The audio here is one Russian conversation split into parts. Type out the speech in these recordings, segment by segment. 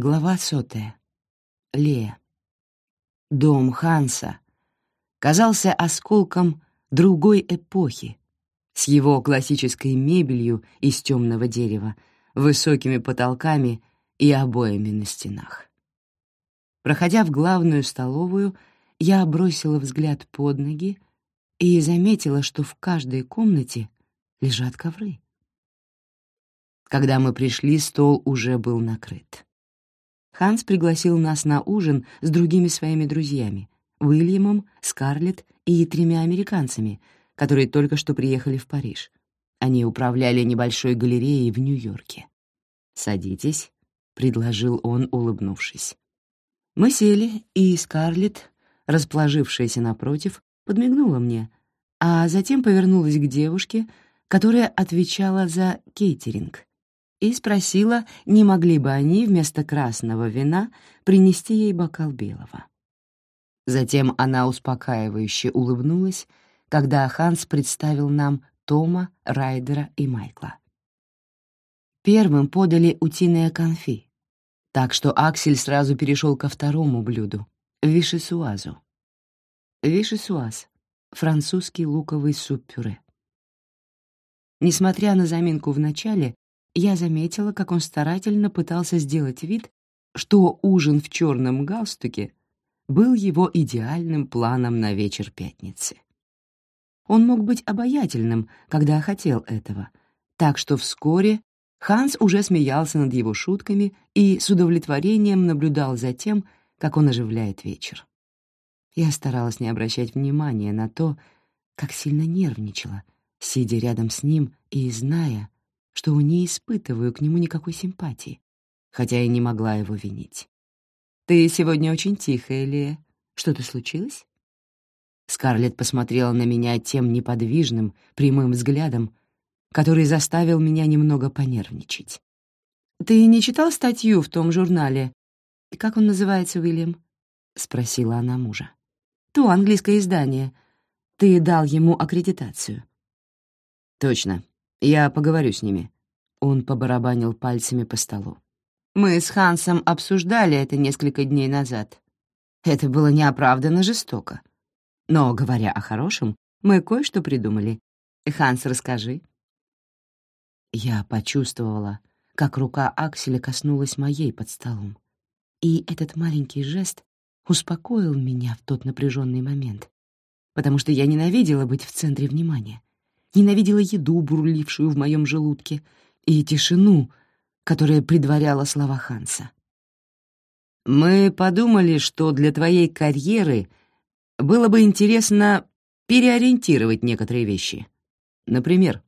Глава сотая. Лея. Дом Ханса казался осколком другой эпохи, с его классической мебелью из темного дерева, высокими потолками и обоями на стенах. Проходя в главную столовую, я бросила взгляд под ноги и заметила, что в каждой комнате лежат ковры. Когда мы пришли, стол уже был накрыт. Ханс пригласил нас на ужин с другими своими друзьями — Уильямом, Скарлетт и тремя американцами, которые только что приехали в Париж. Они управляли небольшой галереей в Нью-Йорке. «Садитесь», — предложил он, улыбнувшись. Мы сели, и Скарлетт, расположившаяся напротив, подмигнула мне, а затем повернулась к девушке, которая отвечала за кейтеринг, и спросила, не могли бы они вместо красного вина принести ей бокал белого. Затем она успокаивающе улыбнулась, когда Ханс представил нам Тома, Райдера и Майкла. Первым подали утиное конфи, так что Аксель сразу перешел ко второму блюду — вишесуазу. Вишесуаз — французский луковый суп-пюре. Несмотря на заминку в начале, я заметила, как он старательно пытался сделать вид, что ужин в черном галстуке был его идеальным планом на вечер пятницы. Он мог быть обаятельным, когда хотел этого, так что вскоре Ханс уже смеялся над его шутками и с удовлетворением наблюдал за тем, как он оживляет вечер. Я старалась не обращать внимания на то, как сильно нервничала, сидя рядом с ним и зная, что не испытываю к нему никакой симпатии, хотя и не могла его винить. «Ты сегодня очень тихая, Лия. Что-то случилось?» Скарлетт посмотрела на меня тем неподвижным, прямым взглядом, который заставил меня немного понервничать. «Ты не читал статью в том журнале? Как он называется, Уильям?» — спросила она мужа. «То английское издание. Ты дал ему аккредитацию». «Точно. Я поговорю с ними». Он побарабанил пальцами по столу. «Мы с Хансом обсуждали это несколько дней назад. Это было неоправданно жестоко. Но, говоря о хорошем, мы кое-что придумали. Ханс, расскажи». Я почувствовала, как рука Акселя коснулась моей под столом. И этот маленький жест успокоил меня в тот напряженный момент, потому что я ненавидела быть в центре внимания ненавидела еду, бурлившую в моем желудке, и тишину, которая предваряла слова Ханса. «Мы подумали, что для твоей карьеры было бы интересно переориентировать некоторые вещи. Например,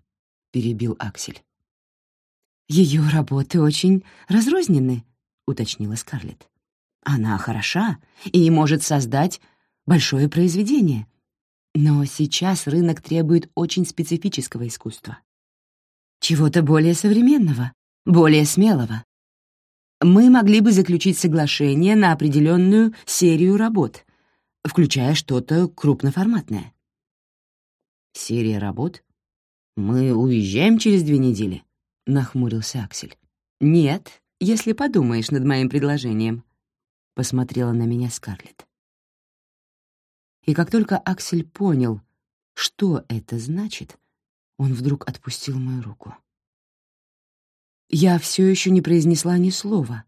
— перебил Аксель. «Ее работы очень разрознены», — уточнила Скарлетт. «Она хороша и может создать большое произведение, но сейчас рынок требует очень специфического искусства. Чего-то более современного, более смелого. Мы могли бы заключить соглашение на определенную серию работ, включая что-то крупноформатное. «Серия работ? Мы уезжаем через две недели?» — нахмурился Аксель. «Нет, если подумаешь над моим предложением», — посмотрела на меня Скарлетт. И как только Аксель понял, что это значит, он вдруг отпустил мою руку. Я все еще не произнесла ни слова.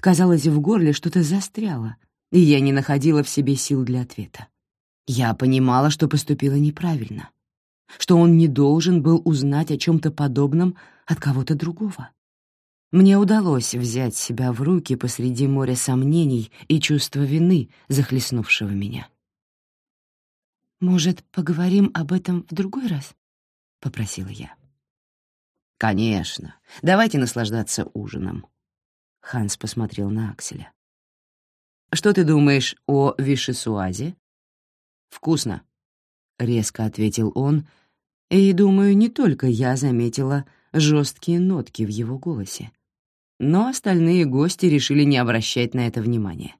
Казалось, в горле что-то застряло, и я не находила в себе сил для ответа. Я понимала, что поступила неправильно, что он не должен был узнать о чем-то подобном от кого-то другого. Мне удалось взять себя в руки посреди моря сомнений и чувства вины, захлестнувшего меня. «Может, поговорим об этом в другой раз?» — попросила я. «Конечно. Давайте наслаждаться ужином». Ханс посмотрел на Акселя. «Что ты думаешь о вишесуазе?» «Вкусно», — резко ответил он, и, думаю, не только я заметила жесткие нотки в его голосе. Но остальные гости решили не обращать на это внимания.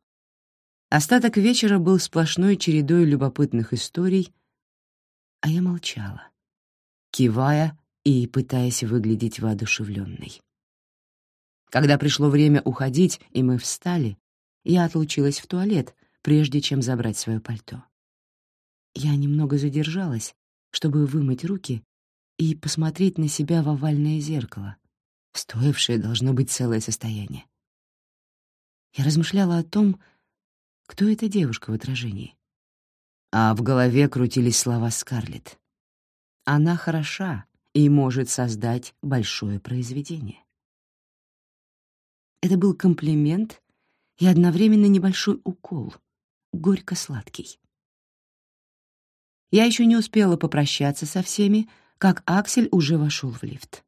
Остаток вечера был сплошной чередой любопытных историй, а я молчала, кивая и пытаясь выглядеть воодушевленной. Когда пришло время уходить, и мы встали, я отлучилась в туалет, прежде чем забрать свое пальто. Я немного задержалась, чтобы вымыть руки и посмотреть на себя в овальное зеркало, стоившее должно быть целое состояние. Я размышляла о том, кто эта девушка в отражении. А в голове крутились слова Скарлетт. Она хороша и может создать большое произведение. Это был комплимент и одновременно небольшой укол, горько-сладкий. Я еще не успела попрощаться со всеми, как Аксель уже вошел в лифт.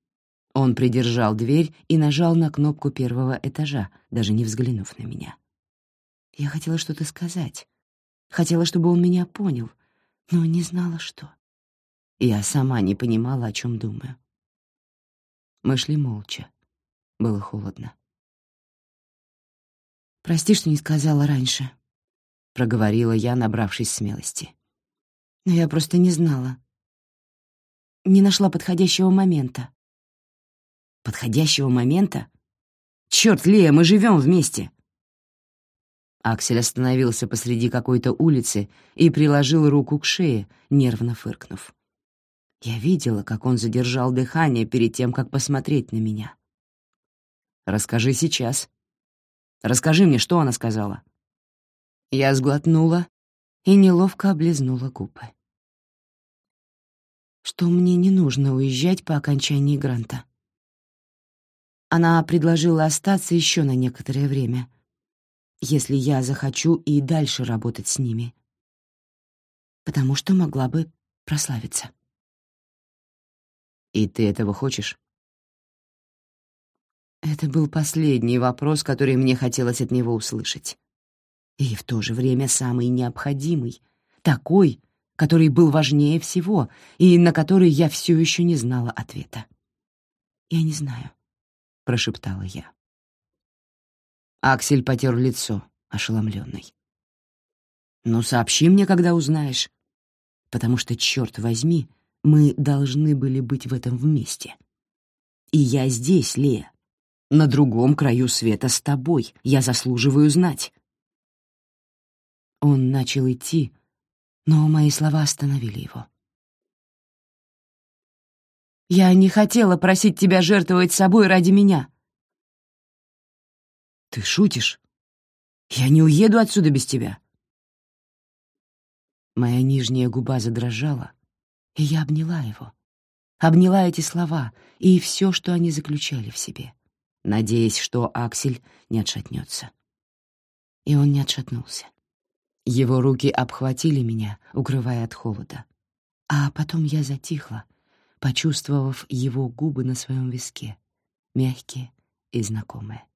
Он придержал дверь и нажал на кнопку первого этажа, даже не взглянув на меня. Я хотела что-то сказать, хотела, чтобы он меня понял, но не знала, что. Я сама не понимала, о чем думаю. Мы шли молча. Было холодно. «Прости, что не сказала раньше», — проговорила я, набравшись смелости. «Но я просто не знала. Не нашла подходящего момента». «Подходящего момента? Черт, Лея, мы живем вместе!» Аксель остановился посреди какой-то улицы и приложил руку к шее, нервно фыркнув. Я видела, как он задержал дыхание перед тем, как посмотреть на меня. «Расскажи сейчас. Расскажи мне, что она сказала». Я сглотнула и неловко облизнула губы. Что мне не нужно уезжать по окончании гранта. Она предложила остаться еще на некоторое время, если я захочу и дальше работать с ними, потому что могла бы прославиться. И ты этого хочешь? Это был последний вопрос, который мне хотелось от него услышать. И в то же время самый необходимый, такой, который был важнее всего и на который я все еще не знала ответа. «Я не знаю», — прошептала я. Аксель потер лицо, ошеломленный. «Ну, сообщи мне, когда узнаешь, потому что, черт возьми, мы должны были быть в этом вместе. И я здесь, Лея, на другом краю света с тобой. Я заслуживаю знать. Он начал идти, но мои слова остановили его. «Я не хотела просить тебя жертвовать собой ради меня». «Ты шутишь? Я не уеду отсюда без тебя». Моя нижняя губа задрожала, и я обняла его. Обняла эти слова и все, что они заключали в себе, надеясь, что Аксель не отшатнется. И он не отшатнулся. Его руки обхватили меня, укрывая от холода. А потом я затихла, почувствовав его губы на своем виске, мягкие и знакомые.